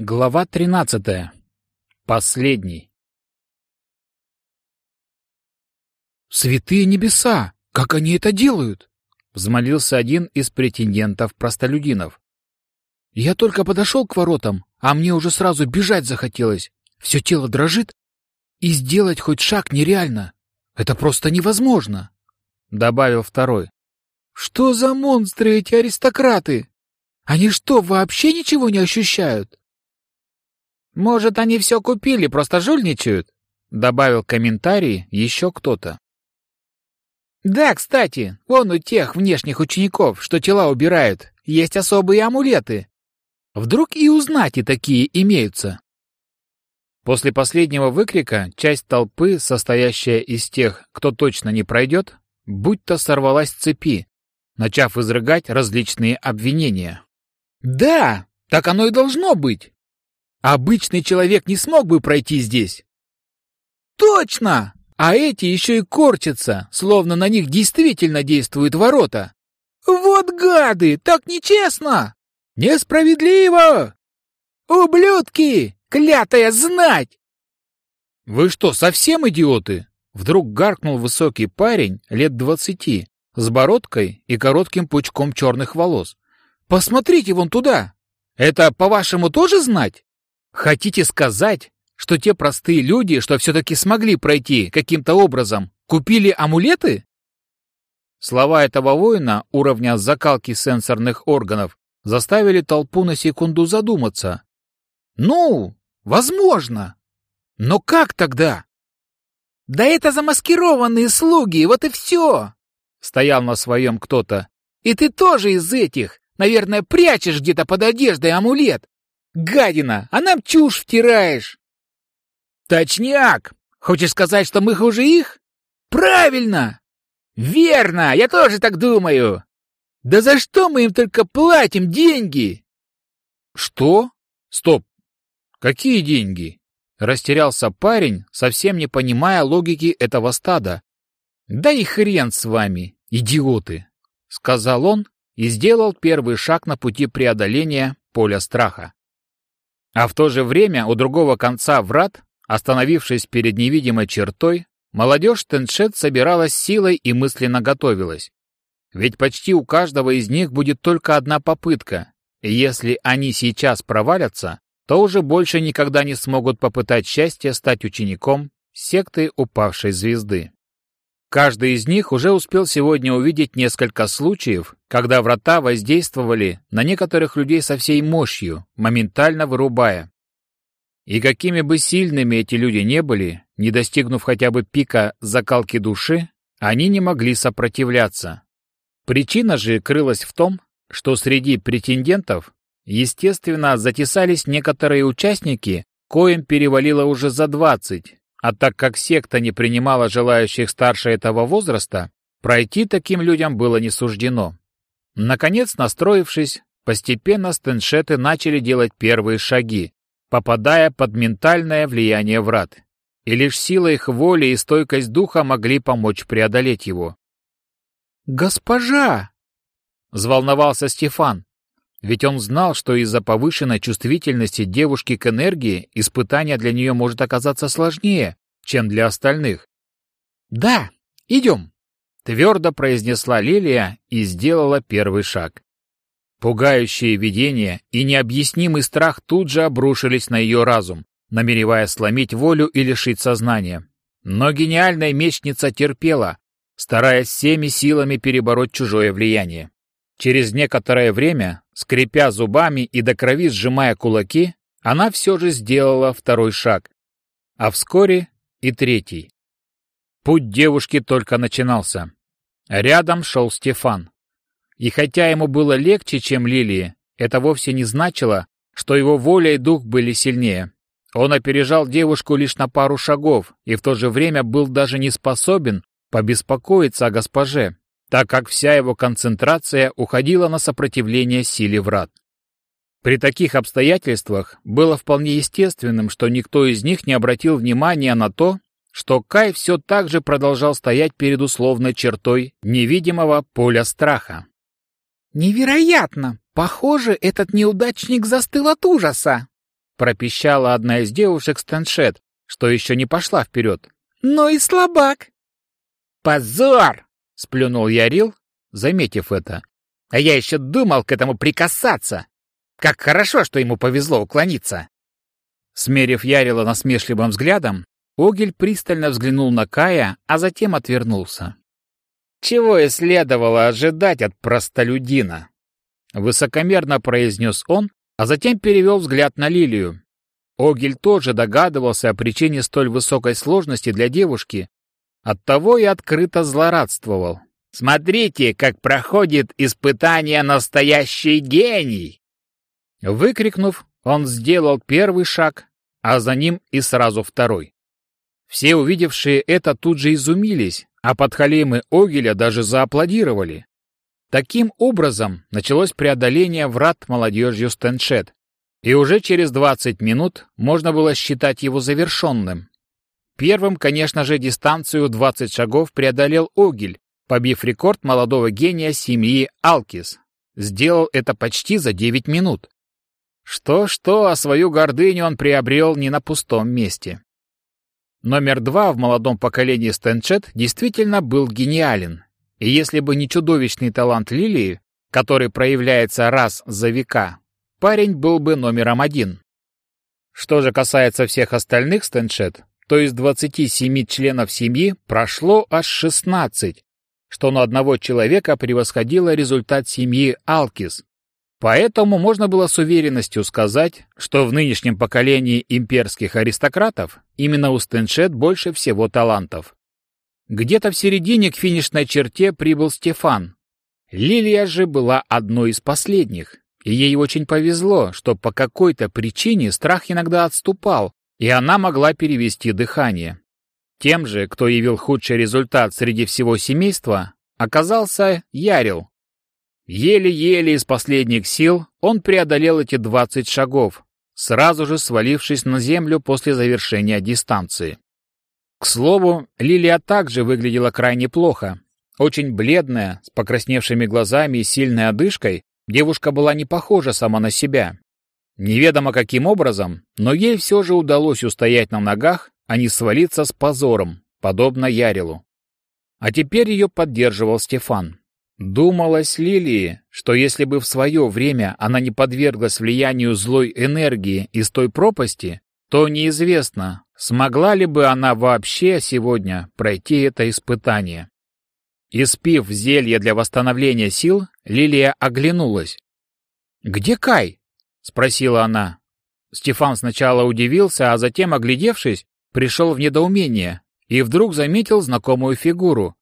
Глава 13. Последний. «Святые небеса! Как они это делают?» — взмолился один из претендентов-простолюдинов. «Я только подошел к воротам, а мне уже сразу бежать захотелось. Все тело дрожит, и сделать хоть шаг нереально. Это просто невозможно!» — добавил второй. «Что за монстры эти аристократы? Они что, вообще ничего не ощущают?» «Может, они все купили, просто жульничают?» — добавил комментарий еще кто-то. «Да, кстати, вон у тех внешних учеников, что тела убирают, есть особые амулеты. Вдруг и узнать и такие имеются». После последнего выкрика часть толпы, состоящая из тех, кто точно не пройдет, будто сорвалась с цепи, начав изрыгать различные обвинения. «Да, так оно и должно быть. Обычный человек не смог бы пройти здесь. Точно! А эти еще и корчатся, словно на них действительно действуют ворота. Вот гады, так нечестно! Несправедливо! Ублюдки! Клятая знать! Вы что, совсем идиоты? Вдруг гаркнул высокий парень лет двадцати, с бородкой и коротким пучком черных волос. Посмотрите вон туда! Это, по-вашему, тоже знать? Хотите сказать, что те простые люди, что все-таки смогли пройти каким-то образом, купили амулеты? Слова этого воина уровня закалки сенсорных органов заставили толпу на секунду задуматься. Ну, возможно. Но как тогда? Да это замаскированные слуги, вот и все. Стоял на своем кто-то. И ты тоже из этих, наверное, прячешь где-то под одеждой амулет. Гадина, а нам чушь втираешь. Точняк! Хочешь сказать, что мы хуже их? Правильно! Верно, я тоже так думаю. Да за что мы им только платим деньги? Что? Стоп. Какие деньги? Растерялся парень, совсем не понимая логики этого стада. Да и хрен с вами, идиоты, сказал он и сделал первый шаг на пути преодоления поля страха. А в то же время у другого конца врат, остановившись перед невидимой чертой, молодежь Теншет собиралась силой и мысленно готовилась. Ведь почти у каждого из них будет только одна попытка, и если они сейчас провалятся, то уже больше никогда не смогут попытать счастье стать учеником секты упавшей звезды. Каждый из них уже успел сегодня увидеть несколько случаев, когда врата воздействовали на некоторых людей со всей мощью, моментально вырубая. И какими бы сильными эти люди не были, не достигнув хотя бы пика закалки души, они не могли сопротивляться. Причина же крылась в том, что среди претендентов, естественно, затесались некоторые участники, коим перевалило уже за двадцать, а так как секта не принимала желающих старше этого возраста, пройти таким людям было не суждено. Наконец, настроившись, постепенно стеншеты начали делать первые шаги, попадая под ментальное влияние врат. И лишь сила их воли и стойкость духа могли помочь преодолеть его. «Госпожа!» — взволновался Стефан. Ведь он знал, что из-за повышенной чувствительности девушки к энергии испытание для нее может оказаться сложнее, чем для остальных. «Да, идем!» — твердо произнесла Лилия и сделала первый шаг. Пугающие видения и необъяснимый страх тут же обрушились на ее разум, намеревая сломить волю и лишить сознания. Но гениальная мечница терпела, стараясь всеми силами перебороть чужое влияние. Через некоторое время, скрипя зубами и до крови сжимая кулаки, она все же сделала второй шаг, а вскоре и третий. Путь девушки только начинался. Рядом шел Стефан. И хотя ему было легче, чем Лилии, это вовсе не значило, что его воля и дух были сильнее. Он опережал девушку лишь на пару шагов и в то же время был даже не способен побеспокоиться о госпоже, так как вся его концентрация уходила на сопротивление силе врат. При таких обстоятельствах было вполне естественным, что никто из них не обратил внимания на то, что Кай все так же продолжал стоять перед условной чертой невидимого поля страха. «Невероятно! Похоже, этот неудачник застыл от ужаса!» пропищала одна из девушек Стэншет, что еще не пошла вперед. «Ну и слабак!» «Позор!» — сплюнул Ярил, заметив это. «А я еще думал к этому прикасаться! Как хорошо, что ему повезло уклониться!» Смерив Ярила насмешливым взглядом, Огель пристально взглянул на Кая, а затем отвернулся. «Чего и следовало ожидать от простолюдина?» Высокомерно произнес он, а затем перевел взгляд на Лилию. Огель тоже догадывался о причине столь высокой сложности для девушки, оттого и открыто злорадствовал. «Смотрите, как проходит испытание настоящий гений!» Выкрикнув, он сделал первый шаг, а за ним и сразу второй. Все увидевшие это тут же изумились, а подхалимы Огеля даже зааплодировали. Таким образом началось преодоление врат молодежью Стэншет, и уже через 20 минут можно было считать его завершенным. Первым, конечно же, дистанцию 20 шагов преодолел Огель, побив рекорд молодого гения семьи Алкис. Сделал это почти за 9 минут. Что-что, а свою гордыню он приобрел не на пустом месте. Номер два в молодом поколении Стэнчет действительно был гениален. И если бы не чудовищный талант Лилии, который проявляется раз за века, парень был бы номером один. Что же касается всех остальных Стэншет, то из 27 членов семьи прошло аж 16, что на одного человека превосходило результат семьи Алкис. Поэтому можно было с уверенностью сказать, что в нынешнем поколении имперских аристократов именно у Стэншет больше всего талантов. Где-то в середине к финишной черте прибыл Стефан. Лилия же была одной из последних, и ей очень повезло, что по какой-то причине страх иногда отступал, и она могла перевести дыхание. Тем же, кто явил худший результат среди всего семейства, оказался Ярил. Еле-еле из последних сил он преодолел эти 20 шагов, сразу же свалившись на землю после завершения дистанции. К слову, Лилия также выглядела крайне плохо. Очень бледная, с покрасневшими глазами и сильной одышкой, девушка была не похожа сама на себя. Неведомо каким образом, но ей все же удалось устоять на ногах, а не свалиться с позором, подобно Ярилу. А теперь ее поддерживал Стефан. Думалось Лилии, что если бы в свое время она не подверглась влиянию злой энергии из той пропасти, то неизвестно, смогла ли бы она вообще сегодня пройти это испытание. Испив зелье для восстановления сил, Лилия оглянулась. «Где Кай?» — спросила она. Стефан сначала удивился, а затем, оглядевшись, пришел в недоумение и вдруг заметил знакомую фигуру.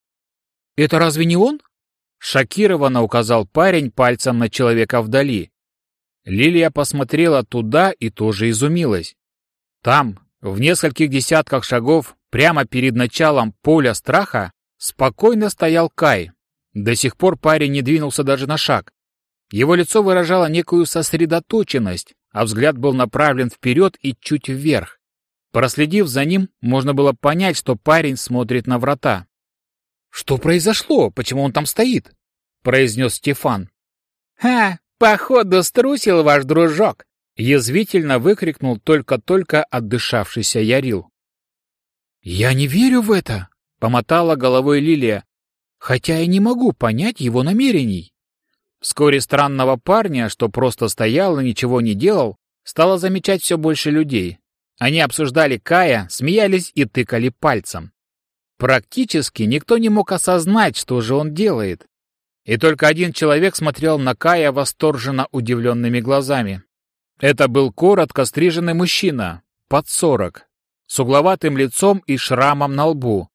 «Это разве не он?» Шокированно указал парень пальцем на человека вдали. Лилия посмотрела туда и тоже изумилась. Там, в нескольких десятках шагов, прямо перед началом поля страха, спокойно стоял Кай. До сих пор парень не двинулся даже на шаг. Его лицо выражало некую сосредоточенность, а взгляд был направлен вперед и чуть вверх. Проследив за ним, можно было понять, что парень смотрит на врата. «Что произошло? Почему он там стоит?» — произнес Стефан. «Ха, походу струсил ваш дружок!» — язвительно выкрикнул только-только отдышавшийся Ярил. «Я не верю в это!» — помотала головой Лилия, хотя и не могу понять его намерений. Вскоре странного парня, что просто стоял и ничего не делал, стало замечать все больше людей. Они обсуждали Кая, смеялись и тыкали пальцем. Практически никто не мог осознать, что же он делает. И только один человек смотрел на Кая восторженно удивленными глазами. Это был коротко стриженный мужчина, под сорок, с угловатым лицом и шрамом на лбу.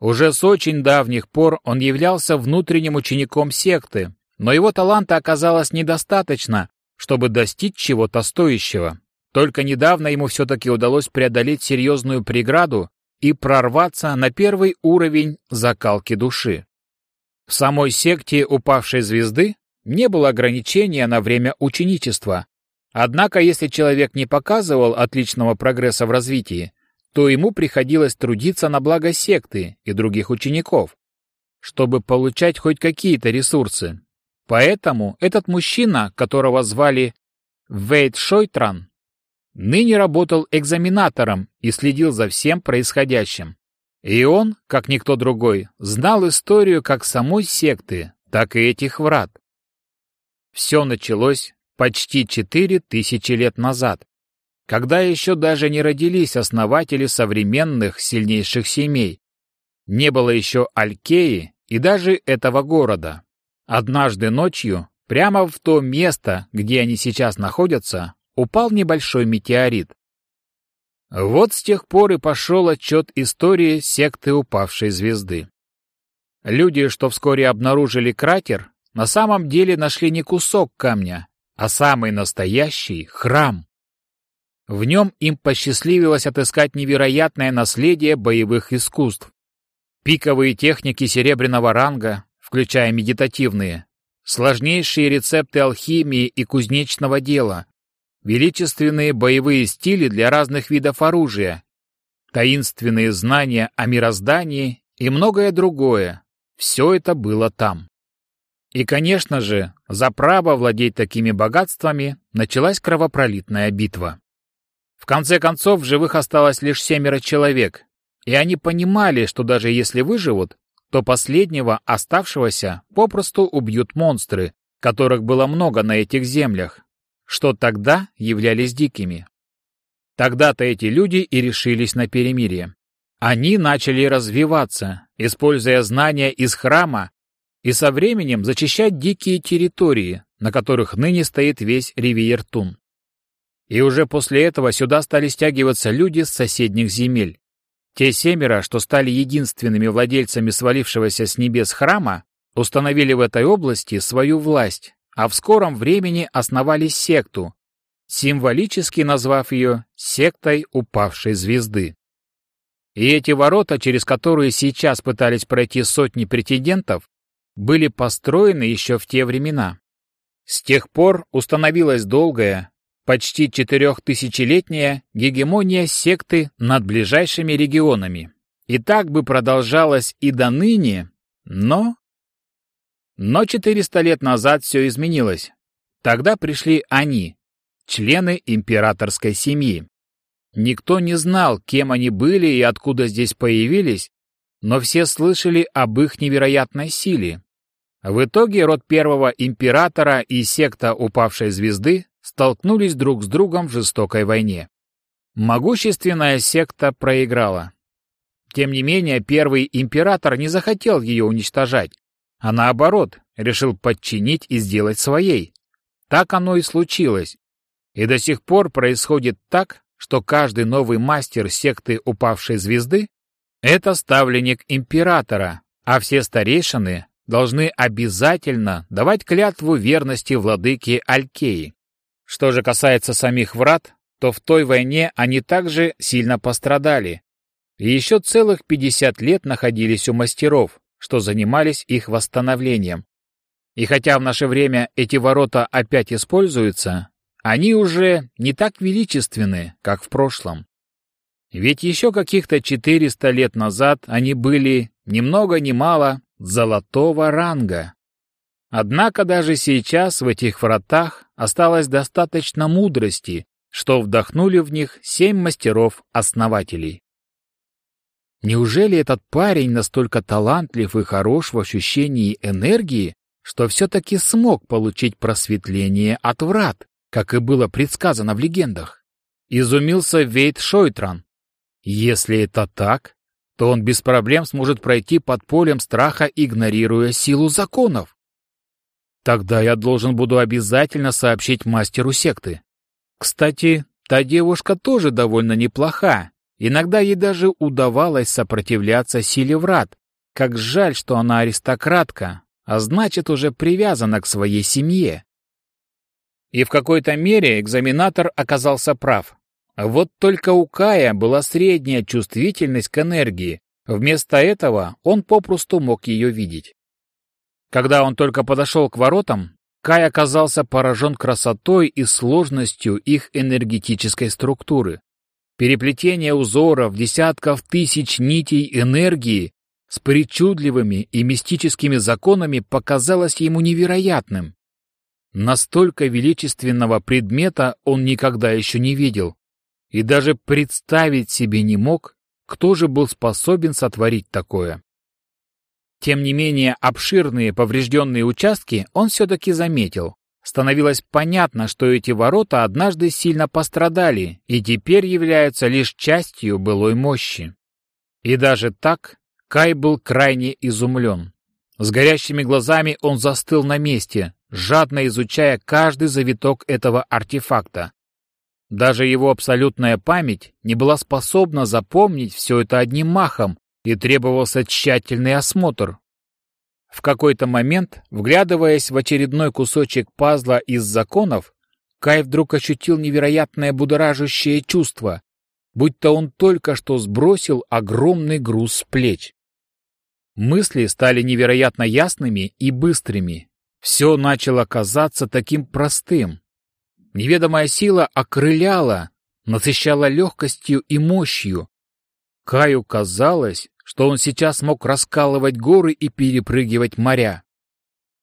Уже с очень давних пор он являлся внутренним учеником секты, но его таланта оказалось недостаточно, чтобы достичь чего-то стоящего. Только недавно ему все-таки удалось преодолеть серьезную преграду и прорваться на первый уровень закалки души. В самой секте упавшей звезды не было ограничения на время ученичества. Однако, если человек не показывал отличного прогресса в развитии, то ему приходилось трудиться на благо секты и других учеников, чтобы получать хоть какие-то ресурсы, Поэтому этот мужчина, которого звали Вейт Шойтран, ныне работал экзаменатором и следил за всем происходящим. И он, как никто другой, знал историю как самой секты, так и этих врат. Все началось почти четыре тысячи лет назад, когда еще даже не родились основатели современных сильнейших семей. Не было еще Алькеи и даже этого города. Однажды ночью, прямо в то место, где они сейчас находятся, упал небольшой метеорит. Вот с тех пор и пошел отчет истории секты упавшей звезды. Люди, что вскоре обнаружили кратер, на самом деле нашли не кусок камня, а самый настоящий храм. В нем им посчастливилось отыскать невероятное наследие боевых искусств. Пиковые техники серебряного ранга, включая медитативные, сложнейшие рецепты алхимии и кузнечного дела, величественные боевые стили для разных видов оружия, таинственные знания о мироздании и многое другое. Все это было там. И, конечно же, за право владеть такими богатствами началась кровопролитная битва. В конце концов, в живых осталось лишь семеро человек, и они понимали, что даже если выживут, то последнего оставшегося попросту убьют монстры, которых было много на этих землях, что тогда являлись дикими. Тогда-то эти люди и решились на перемирие. Они начали развиваться, используя знания из храма, и со временем зачищать дикие территории, на которых ныне стоит весь Ривиертун. И уже после этого сюда стали стягиваться люди с соседних земель. Те семеро, что стали единственными владельцами свалившегося с небес храма, установили в этой области свою власть, а в скором времени основали секту, символически назвав ее сектой упавшей звезды. И эти ворота, через которые сейчас пытались пройти сотни претендентов, были построены еще в те времена. С тех пор установилась долгая, почти четырехтысячелетняя гегемония секты над ближайшими регионами. И так бы продолжалось и до ныне, но но 400 лет назад все изменилось. Тогда пришли они, члены императорской семьи. Никто не знал, кем они были и откуда здесь появились, но все слышали об их невероятной силе. В итоге род первого императора и секта упавшей звезды столкнулись друг с другом в жестокой войне. Могущественная секта проиграла. Тем не менее, первый император не захотел ее уничтожать, а наоборот, решил подчинить и сделать своей. Так оно и случилось. И до сих пор происходит так, что каждый новый мастер секты упавшей звезды — это ставленник императора, а все старейшины должны обязательно давать клятву верности владыке Алькеи. Что же касается самих врат, то в той войне они также сильно пострадали. И еще целых 50 лет находились у мастеров, что занимались их восстановлением. И хотя в наше время эти ворота опять используются, они уже не так величественны, как в прошлом. Ведь еще каких-то 400 лет назад они были ни много ни мало золотого ранга. Однако даже сейчас в этих вратах осталось достаточно мудрости, что вдохнули в них семь мастеров-основателей. Неужели этот парень настолько талантлив и хорош в ощущении энергии, что все-таки смог получить просветление от врат, как и было предсказано в легендах? Изумился Вейт Шойтран. Если это так, то он без проблем сможет пройти под полем страха, игнорируя силу законов. Тогда я должен буду обязательно сообщить мастеру секты. Кстати, та девушка тоже довольно неплоха, Иногда ей даже удавалось сопротивляться силе врат. Как жаль, что она аристократка, а значит уже привязана к своей семье. И в какой-то мере экзаменатор оказался прав. Вот только у Кая была средняя чувствительность к энергии, вместо этого он попросту мог ее видеть. Когда он только подошел к воротам, Кай оказался поражен красотой и сложностью их энергетической структуры. Переплетение узоров, десятков тысяч нитей энергии с причудливыми и мистическими законами показалось ему невероятным. Настолько величественного предмета он никогда еще не видел, и даже представить себе не мог, кто же был способен сотворить такое. Тем не менее, обширные поврежденные участки он все-таки заметил. Становилось понятно, что эти ворота однажды сильно пострадали и теперь являются лишь частью былой мощи. И даже так Кай был крайне изумлен. С горящими глазами он застыл на месте, жадно изучая каждый завиток этого артефакта. Даже его абсолютная память не была способна запомнить все это одним махом, и требовался тщательный осмотр. В какой-то момент, вглядываясь в очередной кусочек пазла из законов, Кай вдруг ощутил невероятное будоражащее чувство, будто он только что сбросил огромный груз с плеч. Мысли стали невероятно ясными и быстрыми. Все начало казаться таким простым. Неведомая сила окрыляла, насыщала легкостью и мощью. Каю казалось, что он сейчас мог раскалывать горы и перепрыгивать моря.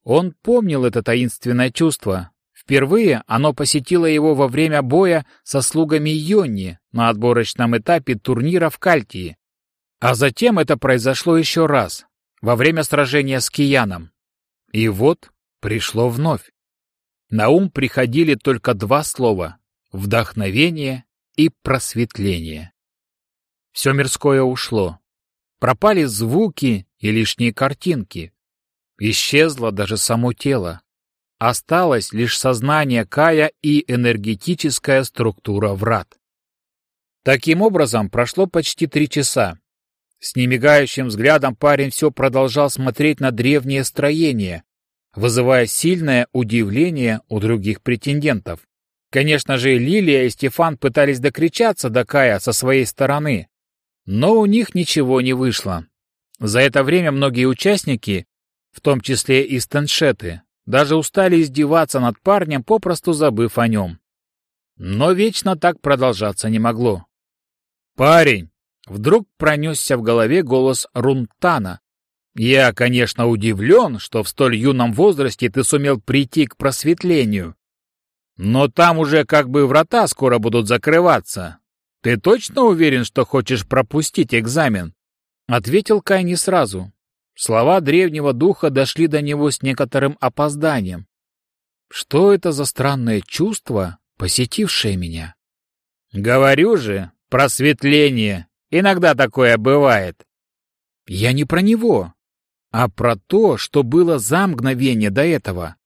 Он помнил это таинственное чувство. Впервые оно посетило его во время боя со слугами Йонни на отборочном этапе турнира в Кальтии. А затем это произошло еще раз, во время сражения с Кияном. И вот пришло вновь. На ум приходили только два слова — вдохновение и просветление. Все мирское ушло. Пропали звуки и лишние картинки. Исчезло даже само тело. Осталось лишь сознание Кая и энергетическая структура врат. Таким образом, прошло почти три часа. С немигающим взглядом парень все продолжал смотреть на древнее строение, вызывая сильное удивление у других претендентов. Конечно же, Лилия и Стефан пытались докричаться до Кая со своей стороны, но у них ничего не вышло. За это время многие участники, в том числе и стеншеты, даже устали издеваться над парнем, попросту забыв о нем. Но вечно так продолжаться не могло. «Парень!» — вдруг пронесся в голове голос Рунтана. «Я, конечно, удивлен, что в столь юном возрасте ты сумел прийти к просветлению. Но там уже как бы врата скоро будут закрываться. «Ты точно уверен, что хочешь пропустить экзамен?» Ответил Кай не сразу. Слова древнего духа дошли до него с некоторым опозданием. Что это за странное чувство, посетившее меня? Говорю же, просветление. Иногда такое бывает. Я не про него, а про то, что было за мгновение до этого.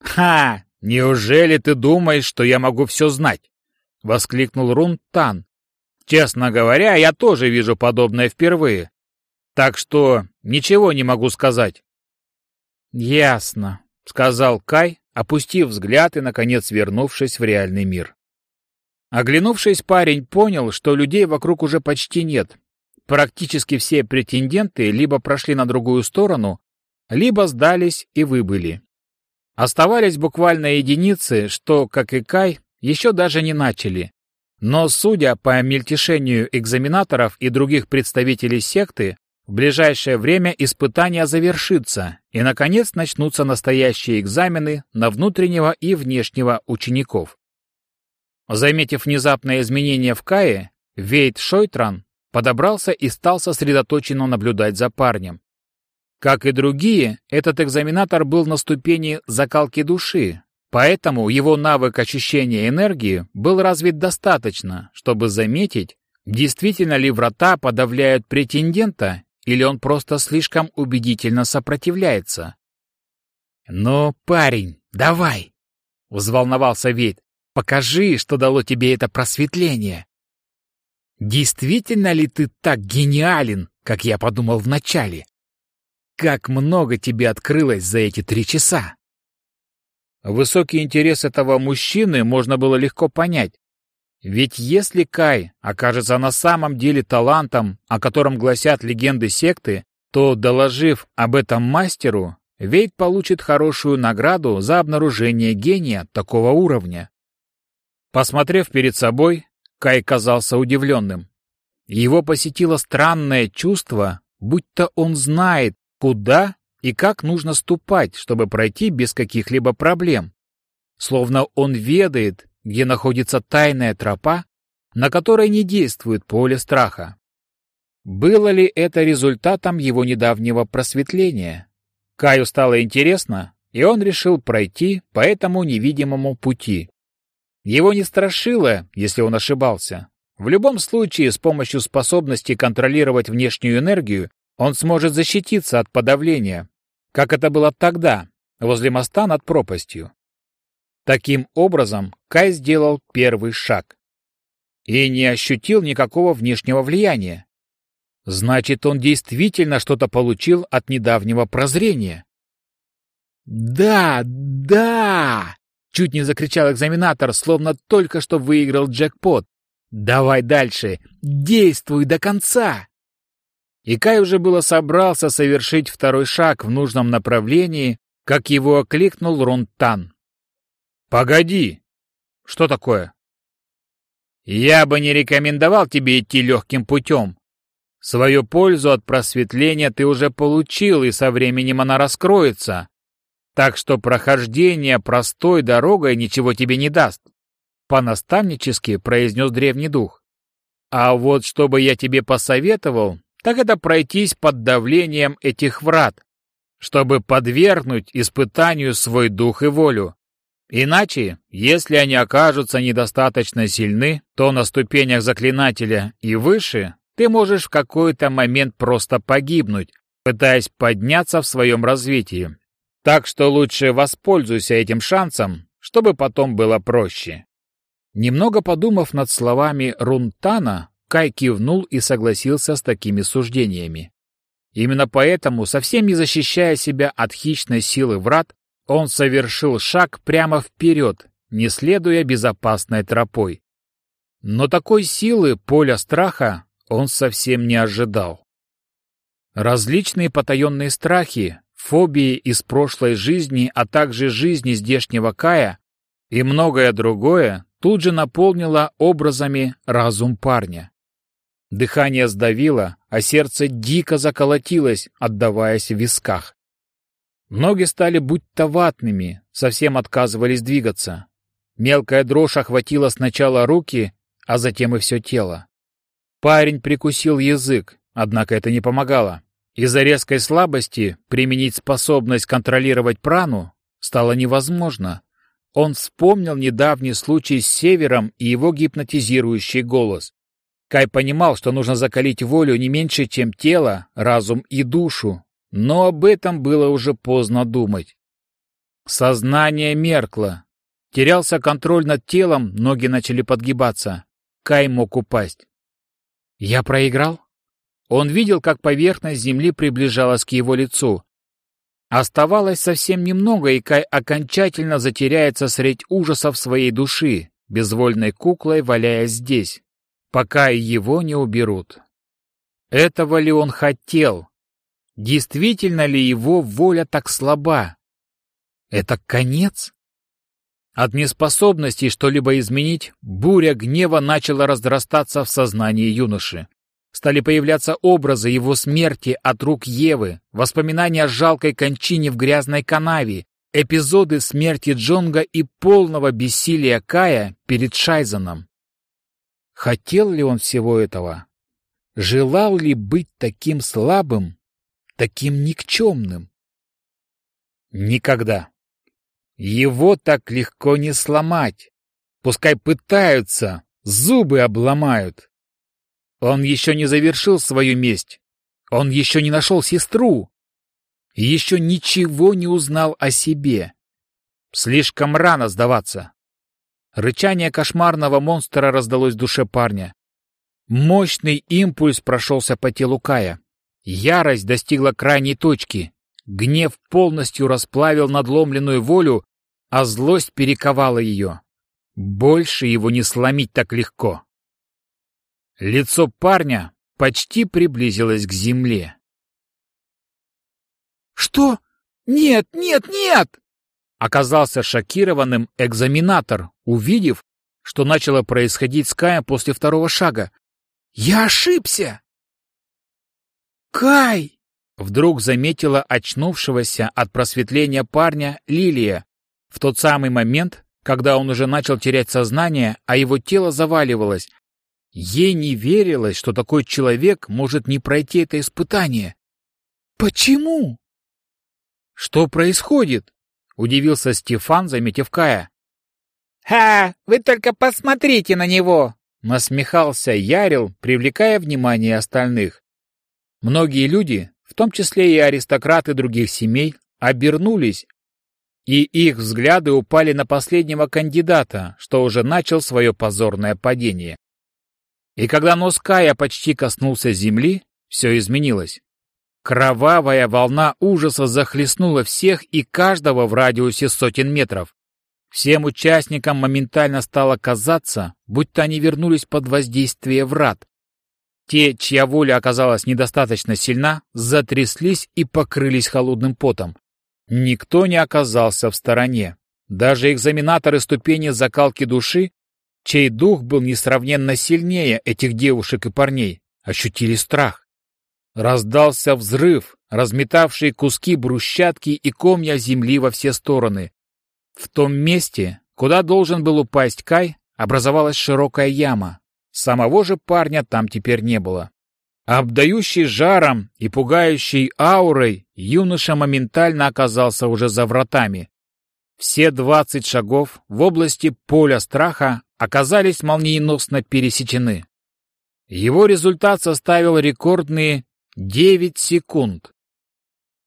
Ха! Неужели ты думаешь, что я могу все знать? — воскликнул Рун Тан. «Честно говоря, я тоже вижу подобное впервые. Так что ничего не могу сказать». «Ясно», — сказал Кай, опустив взгляд и, наконец, вернувшись в реальный мир. Оглянувшись, парень понял, что людей вокруг уже почти нет. Практически все претенденты либо прошли на другую сторону, либо сдались и выбыли. Оставались буквально единицы, что, как и Кай, еще даже не начали. Но, судя по мельтешению экзаменаторов и других представителей секты, в ближайшее время испытания завершится, и, наконец, начнутся настоящие экзамены на внутреннего и внешнего учеников. Заметив внезапное изменение в Кае, Вейт Шойтран подобрался и стал сосредоточенно наблюдать за парнем. Как и другие, этот экзаменатор был на ступени закалки души, Поэтому его навык ощущения энергии был развит достаточно, чтобы заметить, действительно ли врата подавляют претендента или он просто слишком убедительно сопротивляется. «Ну, парень, давай!» — взволновался Вейт. «Покажи, что дало тебе это просветление!» «Действительно ли ты так гениален, как я подумал вначале? Как много тебе открылось за эти три часа!» Высокий интерес этого мужчины можно было легко понять. Ведь если Кай окажется на самом деле талантом, о котором гласят легенды секты, то, доложив об этом мастеру, Вейт получит хорошую награду за обнаружение гения такого уровня. Посмотрев перед собой, Кай казался удивленным. Его посетило странное чувство, будто он знает, куда и как нужно ступать, чтобы пройти без каких-либо проблем. Словно он ведает, где находится тайная тропа, на которой не действует поле страха. Было ли это результатом его недавнего просветления? Каю стало интересно, и он решил пройти по этому невидимому пути. Его не страшило, если он ошибался. В любом случае, с помощью способности контролировать внешнюю энергию, он сможет защититься от подавления, как это было тогда, возле моста над пропастью. Таким образом, Кай сделал первый шаг и не ощутил никакого внешнего влияния. Значит, он действительно что-то получил от недавнего прозрения. «Да, да!» — чуть не закричал экзаменатор, словно только что выиграл джекпот. «Давай дальше! Действуй до конца!» И Кай уже было собрался совершить второй шаг в нужном направлении, как его окликнул Рунтан. «Погоди! Что такое?» «Я бы не рекомендовал тебе идти легким путем. Свою пользу от просветления ты уже получил, и со временем она раскроется. Так что прохождение простой дорогой ничего тебе не даст. По-наставнически произнес древний дух. А вот чтобы я тебе посоветовал, так это пройтись под давлением этих врат, чтобы подвергнуть испытанию свой дух и волю. Иначе, если они окажутся недостаточно сильны, то на ступенях заклинателя и выше ты можешь в какой-то момент просто погибнуть, пытаясь подняться в своем развитии. Так что лучше воспользуйся этим шансом, чтобы потом было проще. Немного подумав над словами Рунтана, Кай кивнул и согласился с такими суждениями. Именно поэтому, совсем не защищая себя от хищной силы врат, он совершил шаг прямо вперед, не следуя безопасной тропой. Но такой силы поля страха он совсем не ожидал. Различные потаенные страхи, фобии из прошлой жизни, а также жизни здешнего Кая и многое другое тут же наполнило образами разум парня. Дыхание сдавило, а сердце дико заколотилось, отдаваясь в висках. Ноги стали будто ватными, совсем отказывались двигаться. Мелкая дрожь охватила сначала руки, а затем и все тело. Парень прикусил язык, однако это не помогало. Из-за резкой слабости применить способность контролировать прану стало невозможно. Он вспомнил недавний случай с Севером и его гипнотизирующий голос. Кай понимал, что нужно закалить волю не меньше, чем тело, разум и душу, но об этом было уже поздно думать. Сознание меркло. Терялся контроль над телом, ноги начали подгибаться. Кай мог упасть. «Я проиграл?» Он видел, как поверхность земли приближалась к его лицу. Оставалось совсем немного, и Кай окончательно затеряется средь ужасов своей души, безвольной куклой валяясь здесь, пока его не уберут. Этого ли он хотел? Действительно ли его воля так слаба? Это конец? От неспособности что-либо изменить, буря гнева начала разрастаться в сознании юноши. Стали появляться образы его смерти от рук Евы, воспоминания о жалкой кончине в грязной канаве, эпизоды смерти Джонга и полного бессилия Кая перед Шайзеном. Хотел ли он всего этого? Желал ли быть таким слабым, таким никчемным? Никогда. Его так легко не сломать. Пускай пытаются, зубы обломают. Он еще не завершил свою месть. Он еще не нашел сестру. Еще ничего не узнал о себе. Слишком рано сдаваться. Рычание кошмарного монстра раздалось в душе парня. Мощный импульс прошелся по телу Кая. Ярость достигла крайней точки. Гнев полностью расплавил надломленную волю, а злость перековала ее. Больше его не сломить так легко. Лицо парня почти приблизилось к земле. «Что? Нет, нет, нет!» Оказался шокированным экзаменатор, увидев, что начало происходить с Каем после второго шага. «Я ошибся!» «Кай!» — вдруг заметила очнувшегося от просветления парня Лилия в тот самый момент, когда он уже начал терять сознание, а его тело заваливалось, Ей не верилось, что такой человек может не пройти это испытание. «Почему?» «Что происходит?» — удивился Стефан, заметив Кая. «Ха! Вы только посмотрите на него!» — насмехался Ярил, привлекая внимание остальных. Многие люди, в том числе и аристократы других семей, обернулись, и их взгляды упали на последнего кандидата, что уже начал свое позорное падение. И когда нос Кая почти коснулся земли, все изменилось. Кровавая волна ужаса захлестнула всех и каждого в радиусе сотен метров. Всем участникам моментально стало казаться, будто они вернулись под воздействие врат. Те, чья воля оказалась недостаточно сильна, затряслись и покрылись холодным потом. Никто не оказался в стороне. Даже экзаменаторы ступени закалки души, чей дух был несравненно сильнее этих девушек и парней, ощутили страх. Раздался взрыв, разметавший куски брусчатки и комья земли во все стороны. В том месте, куда должен был упасть Кай, образовалась широкая яма. Самого же парня там теперь не было. Обдающий жаром и пугающей аурой, юноша моментально оказался уже за вратами. Все двадцать шагов в области поля страха оказались молниеносно пересечены. Его результат составил рекордные девять секунд.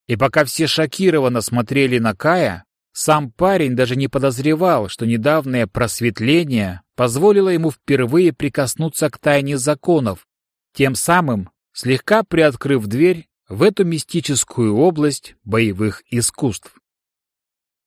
И пока все шокированно смотрели на Кая, сам парень даже не подозревал, что недавнее просветление позволило ему впервые прикоснуться к тайне законов, тем самым слегка приоткрыв дверь в эту мистическую область боевых искусств.